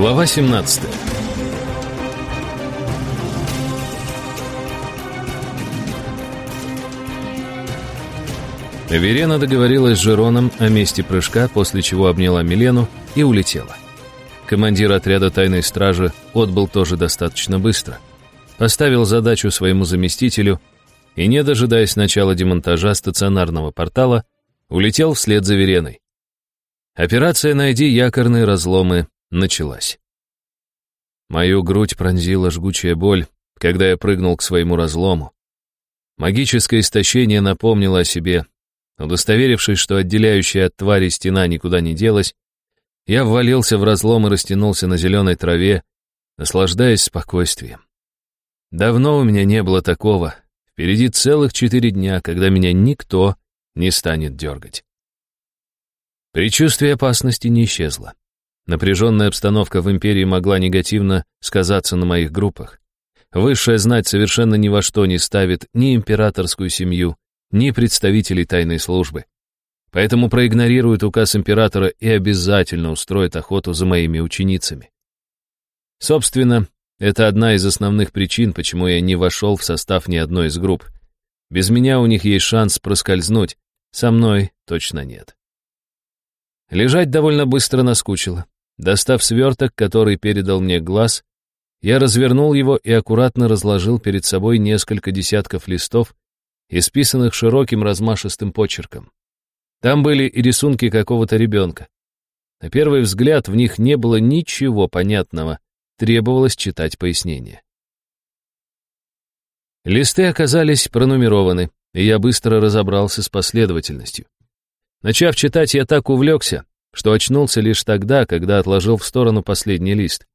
Глава 17 Верена договорилась с Жероном о месте прыжка, после чего обняла Милену и улетела. Командир отряда тайной стражи отбыл тоже достаточно быстро. Поставил задачу своему заместителю и, не дожидаясь начала демонтажа стационарного портала, улетел вслед за Вереной. Операция «Найди якорные разломы» началась. Мою грудь пронзила жгучая боль, когда я прыгнул к своему разлому. Магическое истощение напомнило о себе. Удостоверившись, что отделяющая от твари стена никуда не делась, я ввалился в разлом и растянулся на зеленой траве, наслаждаясь спокойствием. Давно у меня не было такого. Впереди целых четыре дня, когда меня никто не станет дергать. Предчувствие опасности не исчезло. Напряженная обстановка в империи могла негативно сказаться на моих группах. Высшая знать совершенно ни во что не ставит ни императорскую семью, ни представителей тайной службы. Поэтому проигнорирует указ императора и обязательно устроит охоту за моими ученицами. Собственно, это одна из основных причин, почему я не вошел в состав ни одной из групп. Без меня у них есть шанс проскользнуть, со мной точно нет. Лежать довольно быстро наскучило. Достав сверток, который передал мне глаз, я развернул его и аккуратно разложил перед собой несколько десятков листов, исписанных широким размашистым почерком. Там были и рисунки какого-то ребенка. На первый взгляд в них не было ничего понятного, требовалось читать пояснения. Листы оказались пронумерованы, и я быстро разобрался с последовательностью. Начав читать, я так увлекся, что очнулся лишь тогда, когда отложил в сторону последний лист.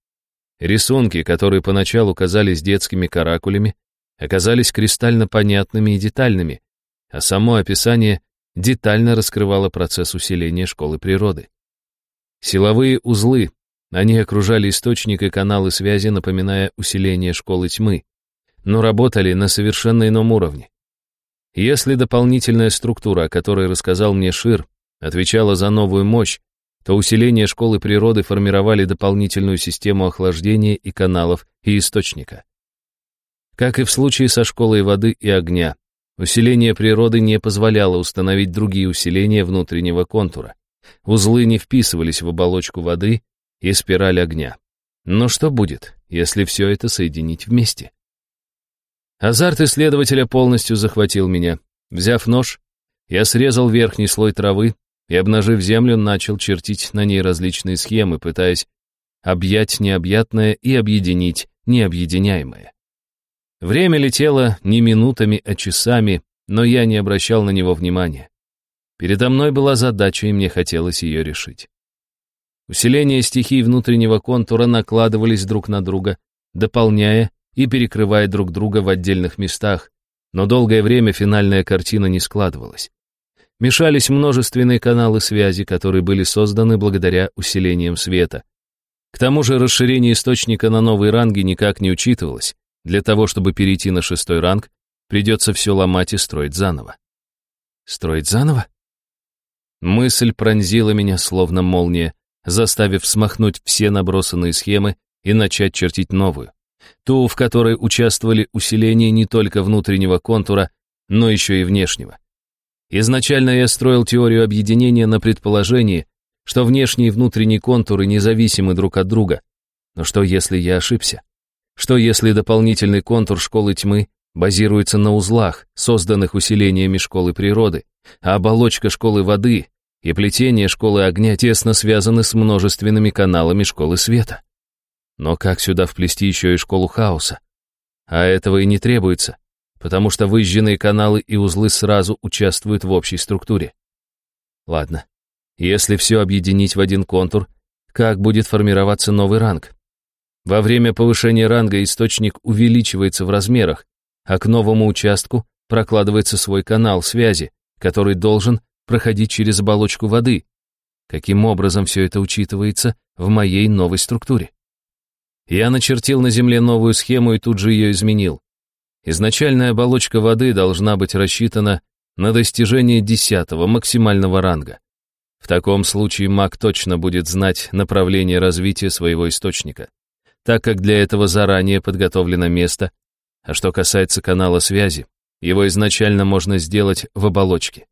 Рисунки, которые поначалу казались детскими каракулями, оказались кристально понятными и детальными, а само описание детально раскрывало процесс усиления школы природы. Силовые узлы, они окружали источник и каналы связи, напоминая усиление школы тьмы, но работали на совершенно ином уровне. Если дополнительная структура, о которой рассказал мне Шир, отвечала за новую мощь, то усиление школы природы формировали дополнительную систему охлаждения и каналов и источника. Как и в случае со школой воды и огня, усиление природы не позволяло установить другие усиления внутреннего контура. Узлы не вписывались в оболочку воды и спираль огня. Но что будет, если все это соединить вместе? Азарт исследователя полностью захватил меня. Взяв нож, я срезал верхний слой травы и, обнажив землю, начал чертить на ней различные схемы, пытаясь объять необъятное и объединить необъединяемое. Время летело не минутами, а часами, но я не обращал на него внимания. Передо мной была задача, и мне хотелось ее решить. Усиления стихий внутреннего контура накладывались друг на друга, дополняя и перекрывая друг друга в отдельных местах, но долгое время финальная картина не складывалась. Мешались множественные каналы связи, которые были созданы благодаря усилениям света. К тому же расширение источника на новые ранги никак не учитывалось. Для того, чтобы перейти на шестой ранг, придется все ломать и строить заново. Строить заново? Мысль пронзила меня словно молния, заставив смахнуть все набросанные схемы и начать чертить новую ту, в которой участвовали усиления не только внутреннего контура, но еще и внешнего. Изначально я строил теорию объединения на предположении, что внешний и внутренний контуры независимы друг от друга. Но что если я ошибся? Что если дополнительный контур школы тьмы базируется на узлах, созданных усилениями школы природы, а оболочка школы воды и плетение школы огня тесно связаны с множественными каналами школы света? Но как сюда вплести еще и школу хаоса? А этого и не требуется, потому что выжженные каналы и узлы сразу участвуют в общей структуре. Ладно, если все объединить в один контур, как будет формироваться новый ранг? Во время повышения ранга источник увеличивается в размерах, а к новому участку прокладывается свой канал связи, который должен проходить через оболочку воды. Каким образом все это учитывается в моей новой структуре? Я начертил на Земле новую схему и тут же ее изменил. Изначальная оболочка воды должна быть рассчитана на достижение десятого максимального ранга. В таком случае маг точно будет знать направление развития своего источника, так как для этого заранее подготовлено место, а что касается канала связи, его изначально можно сделать в оболочке.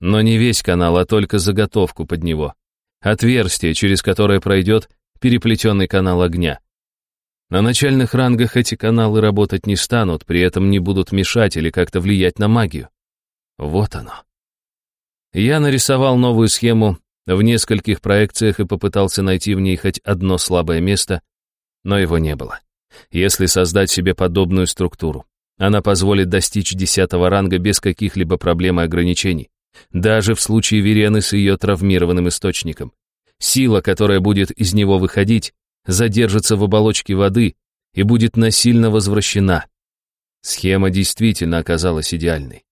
Но не весь канал, а только заготовку под него. Отверстие, через которое пройдет переплетенный канал огня. На начальных рангах эти каналы работать не станут, при этом не будут мешать или как-то влиять на магию. Вот оно. Я нарисовал новую схему в нескольких проекциях и попытался найти в ней хоть одно слабое место, но его не было. Если создать себе подобную структуру, она позволит достичь десятого ранга без каких-либо проблем и ограничений, даже в случае Верены с ее травмированным источником. Сила, которая будет из него выходить, задержится в оболочке воды и будет насильно возвращена. Схема действительно оказалась идеальной.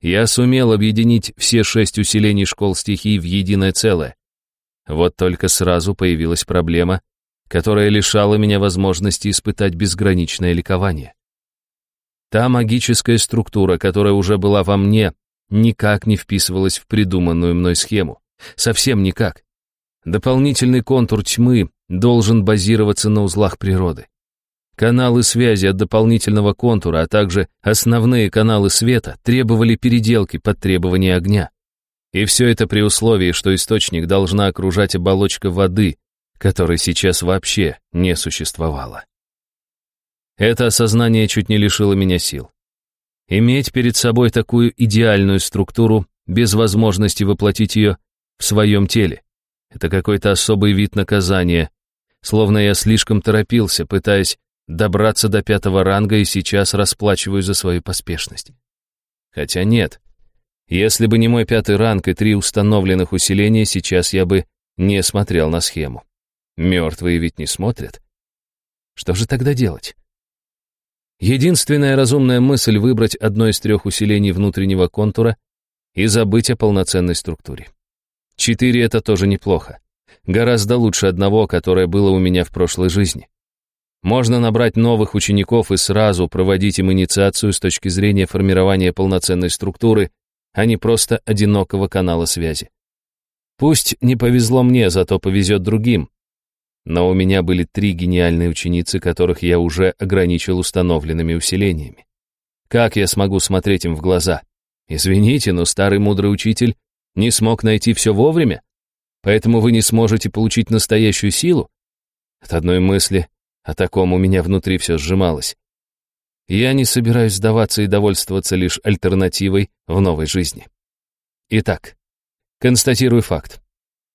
Я сумел объединить все шесть усилений школ стихий в единое целое. Вот только сразу появилась проблема, которая лишала меня возможности испытать безграничное ликование. Та магическая структура, которая уже была во мне, никак не вписывалась в придуманную мной схему. Совсем никак. Дополнительный контур тьмы должен базироваться на узлах природы. Каналы связи от дополнительного контура, а также основные каналы света требовали переделки под требования огня. И все это при условии, что источник должна окружать оболочка воды, которой сейчас вообще не существовало. Это осознание чуть не лишило меня сил. Иметь перед собой такую идеальную структуру без возможности воплотить ее в своем теле — это какой-то особый вид наказания, словно я слишком торопился, пытаясь добраться до пятого ранга и сейчас расплачиваю за свою поспешность. Хотя нет. Если бы не мой пятый ранг и три установленных усиления, сейчас я бы не смотрел на схему. Мертвые ведь не смотрят. Что же тогда делать? Единственная разумная мысль выбрать одно из трех усилений внутреннего контура и забыть о полноценной структуре. Четыре — это тоже неплохо. Гораздо лучше одного, которое было у меня в прошлой жизни. Можно набрать новых учеников и сразу проводить им инициацию с точки зрения формирования полноценной структуры, а не просто одинокого канала связи. Пусть не повезло мне, зато повезет другим. Но у меня были три гениальные ученицы, которых я уже ограничил установленными усилениями. Как я смогу смотреть им в глаза? Извините, но старый мудрый учитель не смог найти все вовремя, поэтому вы не сможете получить настоящую силу? От одной мысли о таком у меня внутри все сжималось. Я не собираюсь сдаваться и довольствоваться лишь альтернативой в новой жизни. Итак, констатирую факт.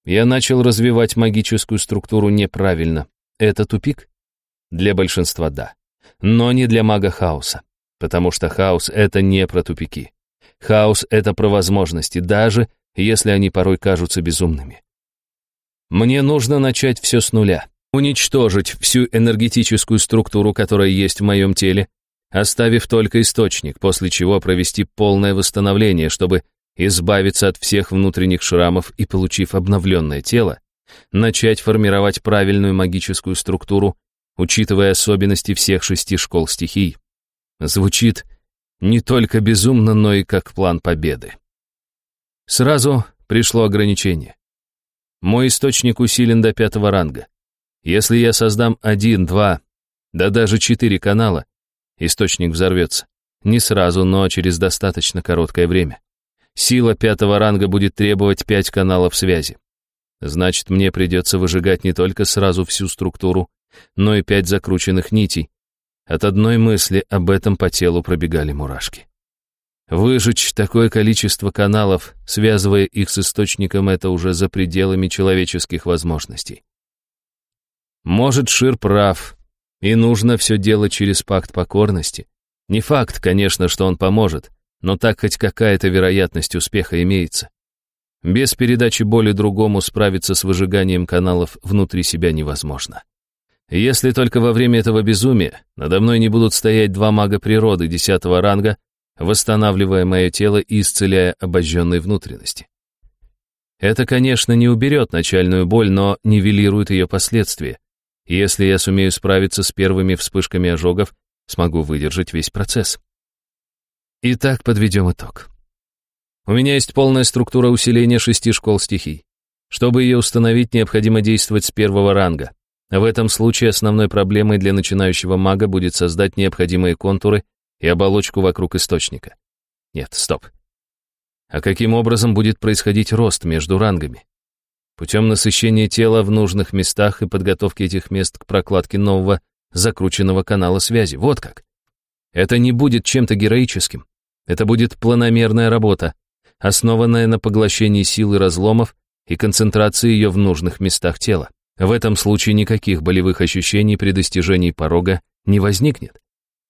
Я начал развивать магическую структуру неправильно. Это тупик? Для большинства да. Но не для мага хаоса. Потому что хаос — это не про тупики. Хаос — это про возможности, даже если они порой кажутся безумными. Мне нужно начать все с нуля уничтожить всю энергетическую структуру, которая есть в моем теле, оставив только источник, после чего провести полное восстановление, чтобы избавиться от всех внутренних шрамов и, получив обновленное тело, начать формировать правильную магическую структуру, учитывая особенности всех шести школ стихий. Звучит не только безумно, но и как план победы. Сразу пришло ограничение. Мой источник усилен до пятого ранга. Если я создам один, два, да даже четыре канала, источник взорвется. Не сразу, но через достаточно короткое время. Сила пятого ранга будет требовать пять каналов связи. Значит, мне придется выжигать не только сразу всю структуру, но и пять закрученных нитей. От одной мысли об этом по телу пробегали мурашки. Выжечь такое количество каналов, связывая их с источником, это уже за пределами человеческих возможностей. Может, Шир прав, и нужно все делать через пакт покорности. Не факт, конечно, что он поможет, но так хоть какая-то вероятность успеха имеется. Без передачи боли другому справиться с выжиганием каналов внутри себя невозможно. Если только во время этого безумия надо мной не будут стоять два мага природы десятого ранга, восстанавливая мое тело и исцеляя обожженные внутренности. Это, конечно, не уберет начальную боль, но нивелирует ее последствия, если я сумею справиться с первыми вспышками ожогов, смогу выдержать весь процесс. Итак, подведем итог. У меня есть полная структура усиления шести школ стихий. Чтобы ее установить, необходимо действовать с первого ранга. В этом случае основной проблемой для начинающего мага будет создать необходимые контуры и оболочку вокруг источника. Нет, стоп. А каким образом будет происходить рост между рангами? Путем насыщения тела в нужных местах и подготовки этих мест к прокладке нового закрученного канала связи. Вот как. Это не будет чем-то героическим. Это будет планомерная работа, основанная на поглощении силы разломов и концентрации ее в нужных местах тела. В этом случае никаких болевых ощущений при достижении порога не возникнет.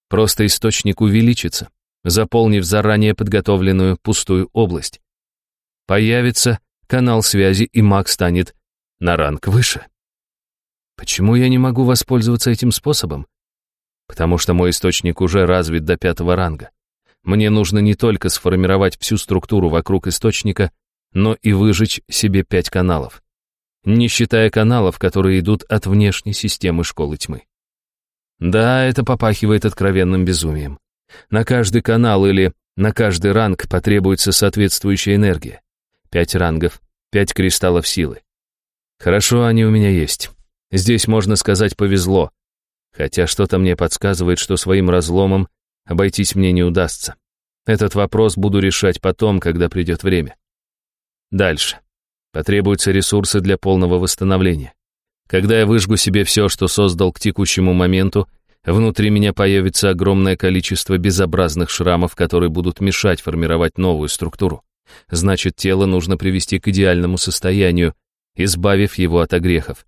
Просто источник увеличится, заполнив заранее подготовленную пустую область. Появится канал связи, и маг станет на ранг выше. Почему я не могу воспользоваться этим способом? Потому что мой источник уже развит до пятого ранга. Мне нужно не только сформировать всю структуру вокруг источника, но и выжечь себе пять каналов. Не считая каналов, которые идут от внешней системы школы тьмы. Да, это попахивает откровенным безумием. На каждый канал или на каждый ранг потребуется соответствующая энергия. Пять рангов, пять кристаллов силы. Хорошо, они у меня есть. Здесь, можно сказать, повезло. Хотя что-то мне подсказывает, что своим разломом обойтись мне не удастся. Этот вопрос буду решать потом, когда придет время. Дальше. Потребуются ресурсы для полного восстановления. Когда я выжгу себе все, что создал к текущему моменту, внутри меня появится огромное количество безобразных шрамов, которые будут мешать формировать новую структуру. Значит, тело нужно привести к идеальному состоянию, избавив его от огрехов.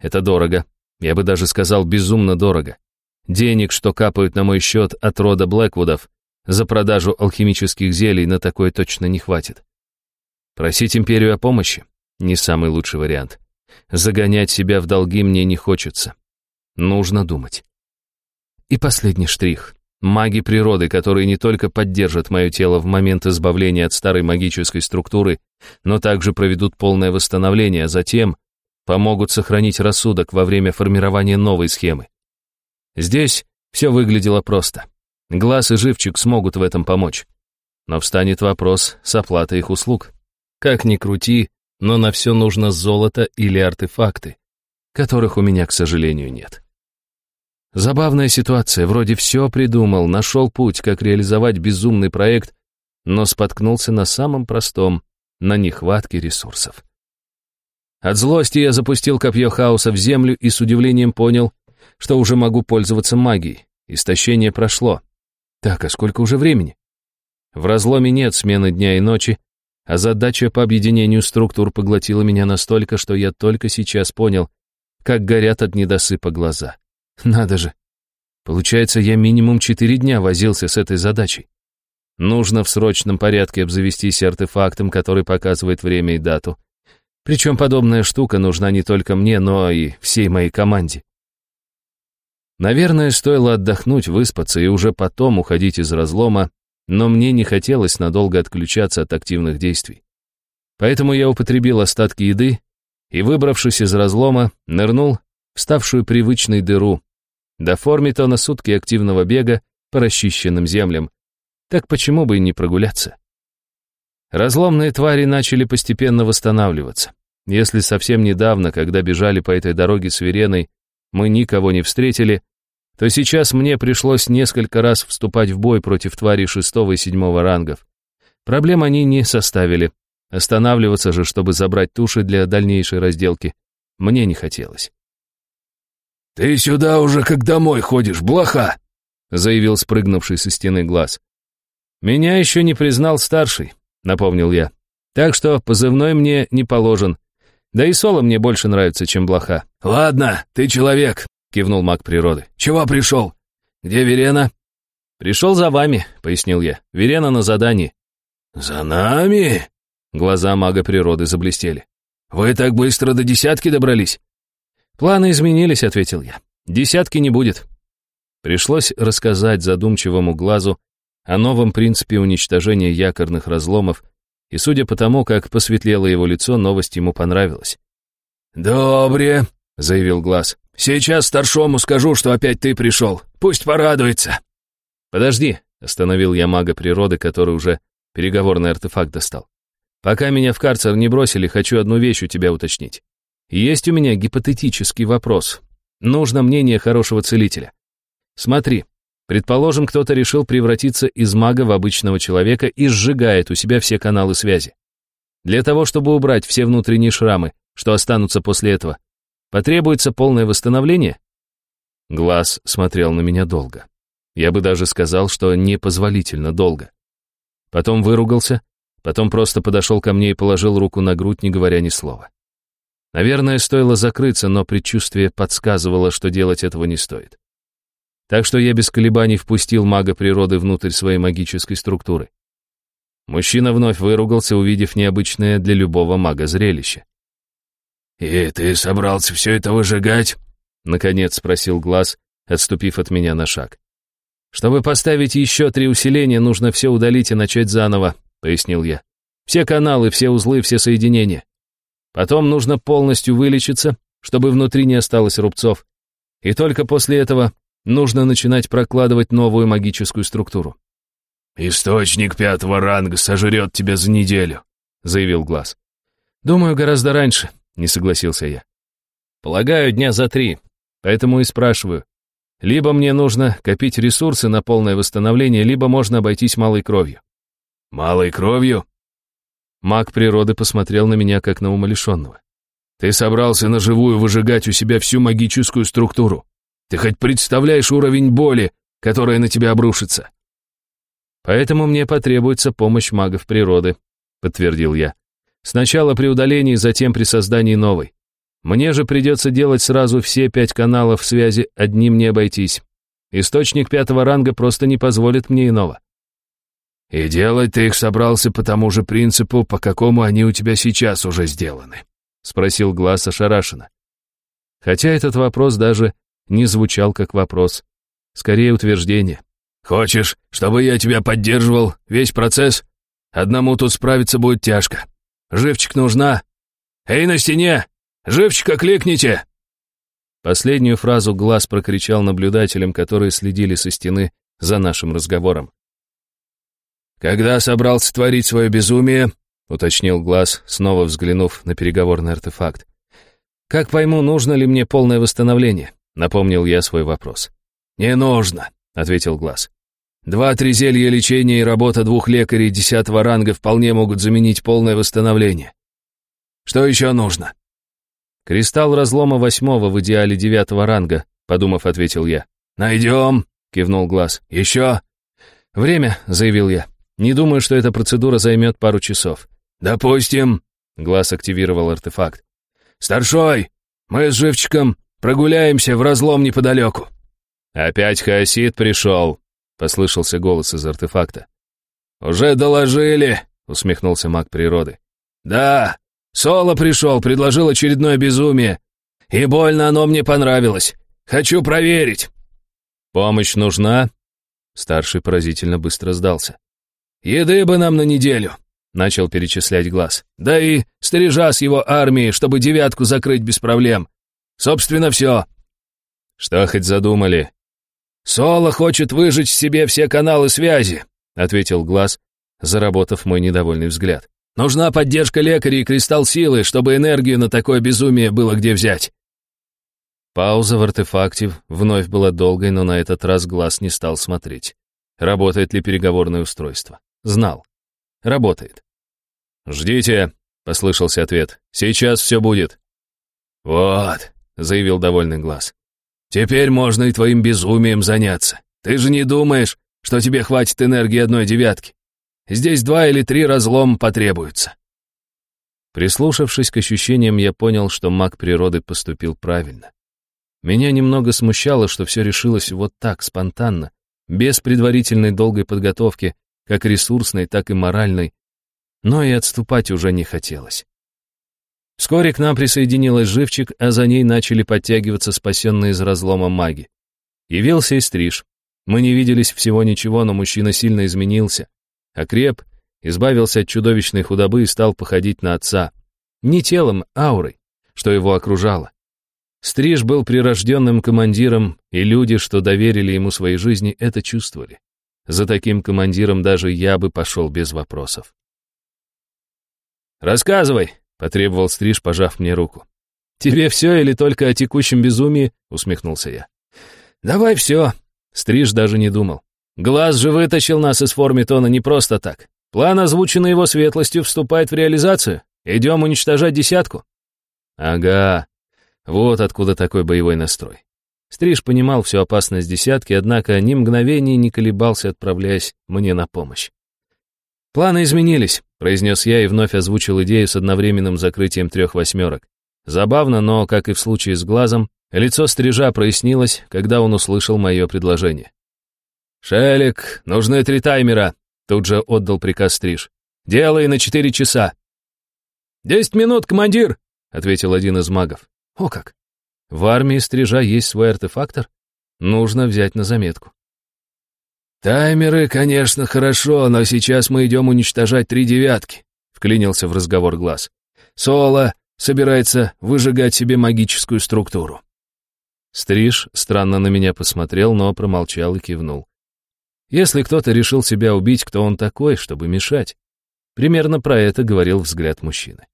Это дорого. Я бы даже сказал, безумно дорого. Денег, что капают на мой счет от рода Блэквудов, за продажу алхимических зелий на такое точно не хватит. Просить империю о помощи — не самый лучший вариант. Загонять себя в долги мне не хочется. Нужно думать. И последний штрих. Маги природы, которые не только поддержат мое тело в момент избавления от старой магической структуры, но также проведут полное восстановление, а затем помогут сохранить рассудок во время формирования новой схемы. Здесь все выглядело просто. Глаз и живчик смогут в этом помочь. Но встанет вопрос с оплатой их услуг. Как ни крути, но на все нужно золото или артефакты, которых у меня, к сожалению, нет. Забавная ситуация, вроде все придумал, нашел путь, как реализовать безумный проект, но споткнулся на самом простом, на нехватке ресурсов. От злости я запустил копье хаоса в землю и с удивлением понял, что уже могу пользоваться магией. Истощение прошло. Так, а сколько уже времени? В разломе нет смены дня и ночи, а задача по объединению структур поглотила меня настолько, что я только сейчас понял, как горят от недосыпа глаза. Надо же. Получается, я минимум четыре дня возился с этой задачей. Нужно в срочном порядке обзавестись артефактом, который показывает время и дату. Причем подобная штука нужна не только мне, но и всей моей команде. Наверное, стоило отдохнуть, выспаться и уже потом уходить из разлома, но мне не хотелось надолго отключаться от активных действий. Поэтому я употребил остатки еды и, выбравшись из разлома, нырнул в ставшую привычной дыру, доформить-то на сутки активного бега по расчищенным землям. Так почему бы и не прогуляться? Разломные твари начали постепенно восстанавливаться. Если совсем недавно, когда бежали по этой дороге с Вереной, мы никого не встретили, то сейчас мне пришлось несколько раз вступать в бой против тварей шестого и седьмого рангов. Проблем они не составили. Останавливаться же, чтобы забрать туши для дальнейшей разделки, мне не хотелось. «Ты сюда уже как домой ходишь, блоха!» заявил спрыгнувший со стены глаз. «Меня еще не признал старший», — напомнил я. «Так что позывной мне не положен. Да и соло мне больше нравится, чем блоха». «Ладно, ты человек, — кивнул маг природы. «Чего пришел? Где Верена?» «Пришел за вами», — пояснил я. «Верена на задании». «За нами?» Глаза мага природы заблестели. «Вы так быстро до десятки добрались?» «Планы изменились», — ответил я. «Десятки не будет». Пришлось рассказать задумчивому глазу о новом принципе уничтожения якорных разломов, и судя по тому, как посветлело его лицо, новость ему понравилась. «Добре», — заявил глаз. Сейчас старшому скажу, что опять ты пришел. Пусть порадуется». «Подожди», — остановил я мага природы, который уже переговорный артефакт достал. Пока меня в карцер не бросили, хочу одну вещь у тебя уточнить. Есть у меня гипотетический вопрос. Нужно мнение хорошего целителя. Смотри, предположим, кто-то решил превратиться из мага в обычного человека и сжигает у себя все каналы связи. Для того, чтобы убрать все внутренние шрамы, что останутся после этого, потребуется полное восстановление? Глаз смотрел на меня долго. Я бы даже сказал, что непозволительно долго. Потом выругался, потом просто подошел ко мне и положил руку на грудь, не говоря ни слова. Наверное, стоило закрыться, но предчувствие подсказывало, что делать этого не стоит. Так что я без колебаний впустил мага природы внутрь своей магической структуры. Мужчина вновь выругался, увидев необычное для любого мага зрелище. «И ты собрался все это выжигать?» — наконец спросил Глаз, отступив от меня на шаг. «Чтобы поставить еще три усиления, нужно все удалить и начать заново», — пояснил я. «Все каналы, все узлы, все соединения. Потом нужно полностью вылечиться, чтобы внутри не осталось рубцов. И только после этого нужно начинать прокладывать новую магическую структуру. «Источник пятого ранга сожрет тебя за неделю», — заявил Глаз. «Думаю, гораздо раньше», — не согласился я. «Полагаю, дня за три, поэтому и спрашиваю. Либо мне нужно копить ресурсы на полное восстановление, либо можно обойтись малой кровью». «Малой кровью?» Маг природы посмотрел на меня, как на умалишенного. «Ты собрался на живую выжигать у себя всю магическую структуру. Ты хоть представляешь уровень боли, которая на тебя обрушится?» «Поэтому мне потребуется помощь магов природы», — подтвердил я. «Сначала при удалении, затем при создании новой. Мне же придется делать сразу все пять каналов связи, одним не обойтись. Источник пятого ранга просто не позволит мне иного». И делать ты их собрался по тому же принципу, по какому они у тебя сейчас уже сделаны?» — спросил Глаз ошарашенно. Хотя этот вопрос даже не звучал как вопрос, скорее утверждение. «Хочешь, чтобы я тебя поддерживал весь процесс? Одному тут справиться будет тяжко. Живчик нужна? Эй, на стене! Живчика кликните!» Последнюю фразу Глаз прокричал наблюдателям, которые следили со стены за нашим разговором. «Когда собрался творить свое безумие?» — уточнил Глаз, снова взглянув на переговорный артефакт. «Как пойму, нужно ли мне полное восстановление?» — напомнил я свой вопрос. «Не нужно», — ответил Глаз. «Два-три зелья лечения и работа двух лекарей десятого ранга вполне могут заменить полное восстановление. Что еще нужно?» «Кристалл разлома восьмого в идеале девятого ранга», — подумав, ответил я. «Найдем», — кивнул Глаз. «Еще?» «Время», — заявил я. Не думаю, что эта процедура займет пару часов. Допустим. Глаз активировал артефакт. Старшой, мы с Живчиком прогуляемся в разлом неподалеку. Опять хаосит пришел, послышался голос из артефакта. Уже доложили, усмехнулся маг природы. Да, Соло пришел, предложил очередное безумие. И больно оно мне понравилось. Хочу проверить. Помощь нужна? Старший поразительно быстро сдался. «Еды бы нам на неделю», — начал перечислять глаз. «Да и стрижа с его армией, чтобы девятку закрыть без проблем. Собственно, все». «Что хоть задумали?» «Соло хочет выжечь себе все каналы связи», — ответил глаз, заработав мой недовольный взгляд. «Нужна поддержка лекаря и кристалл силы, чтобы энергию на такое безумие было где взять». Пауза в артефакте вновь была долгой, но на этот раз глаз не стал смотреть. Работает ли переговорное устройство? Знал. Работает. «Ждите», — послышался ответ. «Сейчас все будет». «Вот», — заявил довольный глаз. «Теперь можно и твоим безумием заняться. Ты же не думаешь, что тебе хватит энергии одной девятки? Здесь два или три разлома потребуются». Прислушавшись к ощущениям, я понял, что маг природы поступил правильно. Меня немного смущало, что все решилось вот так, спонтанно, без предварительной долгой подготовки, как ресурсной, так и моральной, но и отступать уже не хотелось. Вскоре к нам присоединилась Живчик, а за ней начали подтягиваться спасенные из разлома маги. Явился и Стриж. Мы не виделись всего ничего, но мужчина сильно изменился. Окреп, избавился от чудовищной худобы и стал походить на отца. Не телом, аурой, что его окружало. Стриж был прирожденным командиром, и люди, что доверили ему своей жизни, это чувствовали. За таким командиром даже я бы пошел без вопросов. «Рассказывай», — потребовал Стриж, пожав мне руку. «Тебе все или только о текущем безумии?» — усмехнулся я. «Давай все». Стриж даже не думал. «Глаз же вытащил нас из формитона не просто так. План, озвученный его светлостью, вступает в реализацию. Идем уничтожать десятку». «Ага, вот откуда такой боевой настрой». Стриж понимал всю опасность десятки, однако ни мгновения не колебался, отправляясь мне на помощь. «Планы изменились», — произнес я и вновь озвучил идею с одновременным закрытием трех восьмерок. Забавно, но, как и в случае с глазом, лицо стрижа прояснилось, когда он услышал мое предложение. «Шелик, нужны три таймера», — тут же отдал приказ стриж. «Делай на четыре часа». «Десять минут, командир», — ответил один из магов. «О как! В армии стрижа есть свой артефактор? Нужно взять на заметку». «Таймеры, конечно, хорошо, но сейчас мы идем уничтожать три девятки», — вклинился в разговор глаз. «Соло собирается выжигать себе магическую структуру». Стриж странно на меня посмотрел, но промолчал и кивнул. Если кто-то решил себя убить, кто он такой, чтобы мешать? Примерно про это говорил взгляд мужчины.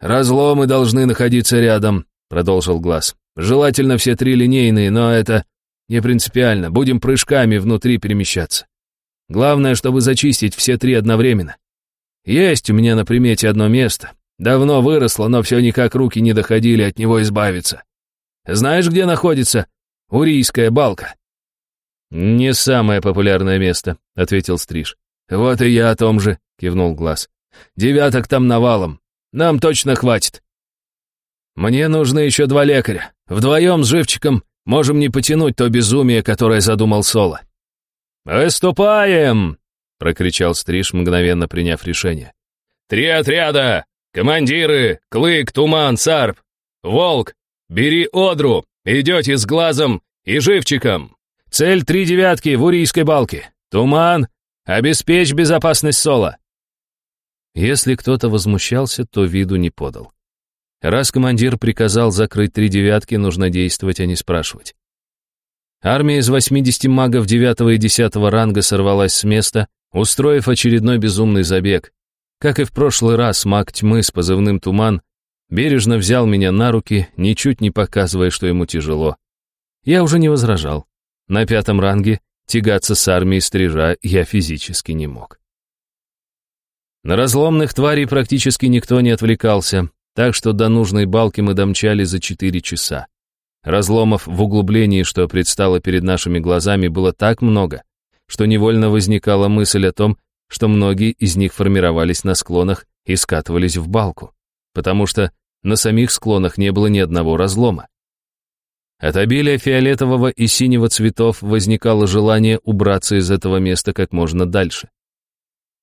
«Разломы должны находиться рядом», — продолжил Глаз. «Желательно все три линейные, но это не принципиально, будем прыжками внутри перемещаться. Главное, чтобы зачистить все три одновременно. Есть у меня на примете одно место. Давно выросло, но все никак руки не доходили от него избавиться. Знаешь, где находится Урийская балка?» «Не самое популярное место», — ответил Стриж. «Вот и я о том же», — кивнул Глаз. «Девяток там навалом. Нам точно хватит». «Мне нужны еще два лекаря. Вдвоем с живчиком Можем не потянуть то безумие, которое задумал Соло». «Выступаем!» — прокричал Стриж, мгновенно приняв решение. «Три отряда! Командиры! Клык, Туман, Сарп! Волк! Бери Одру! Идете с глазом и живчиком! Цель три девятки в Урийской балке! Туман! Обеспечь безопасность Соло!» Если кто-то возмущался, то виду не подал. Раз командир приказал закрыть три девятки, нужно действовать, а не спрашивать. Армия из 80 магов 9 и 10 ранга сорвалась с места, устроив очередной безумный забег. Как и в прошлый раз, маг тьмы с позывным «Туман» бережно взял меня на руки, ничуть не показывая, что ему тяжело. Я уже не возражал. На пятом ранге тягаться с армией стрижа я физически не мог. На разломных тварей практически никто не отвлекался, так что до нужной балки мы домчали за четыре часа. Разломов в углублении, что предстало перед нашими глазами, было так много, что невольно возникала мысль о том, что многие из них формировались на склонах и скатывались в балку, потому что на самих склонах не было ни одного разлома. От обилия фиолетового и синего цветов возникало желание убраться из этого места как можно дальше.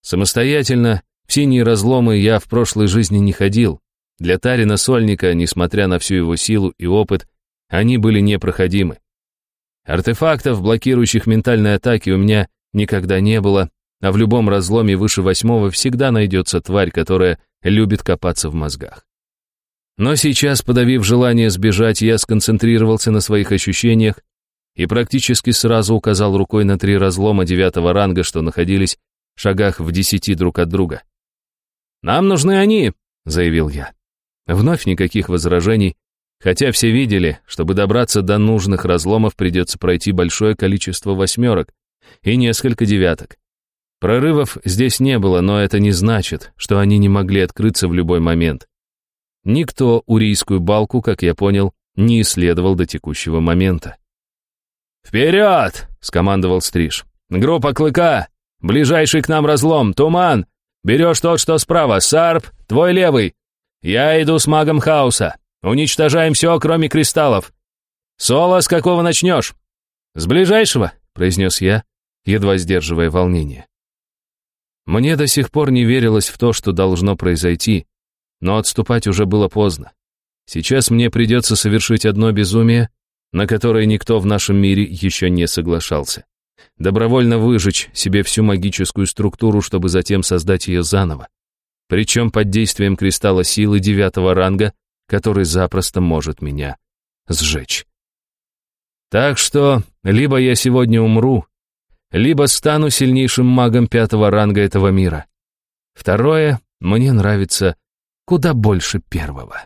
Самостоятельно в синие разломы я в прошлой жизни не ходил, для Тарина Сольника, несмотря на всю его силу и опыт, они были непроходимы. Артефактов, блокирующих ментальные атаки, у меня никогда не было, а в любом разломе выше восьмого всегда найдется тварь, которая любит копаться в мозгах. Но сейчас, подавив желание сбежать, я сконцентрировался на своих ощущениях и практически сразу указал рукой на три разлома девятого ранга, что находились в шагах в десяти друг от друга. «Нам нужны они», — заявил я. Вновь никаких возражений, хотя все видели, чтобы добраться до нужных разломов придется пройти большое количество восьмерок и несколько девяток. Прорывов здесь не было, но это не значит, что они не могли открыться в любой момент. Никто урийскую балку, как я понял, не исследовал до текущего момента. «Вперед!» — скомандовал Стриж. «Группа Клыка! Ближайший к нам разлом! Туман! Берешь тот, что справа! Сарп, твой левый! «Я иду с магом хаоса. Уничтожаем все, кроме кристаллов. Соло, с какого начнешь?» «С ближайшего», — произнес я, едва сдерживая волнение. Мне до сих пор не верилось в то, что должно произойти, но отступать уже было поздно. Сейчас мне придется совершить одно безумие, на которое никто в нашем мире еще не соглашался. Добровольно выжечь себе всю магическую структуру, чтобы затем создать ее заново причем под действием кристалла силы девятого ранга, который запросто может меня сжечь. Так что либо я сегодня умру, либо стану сильнейшим магом пятого ранга этого мира. Второе мне нравится куда больше первого.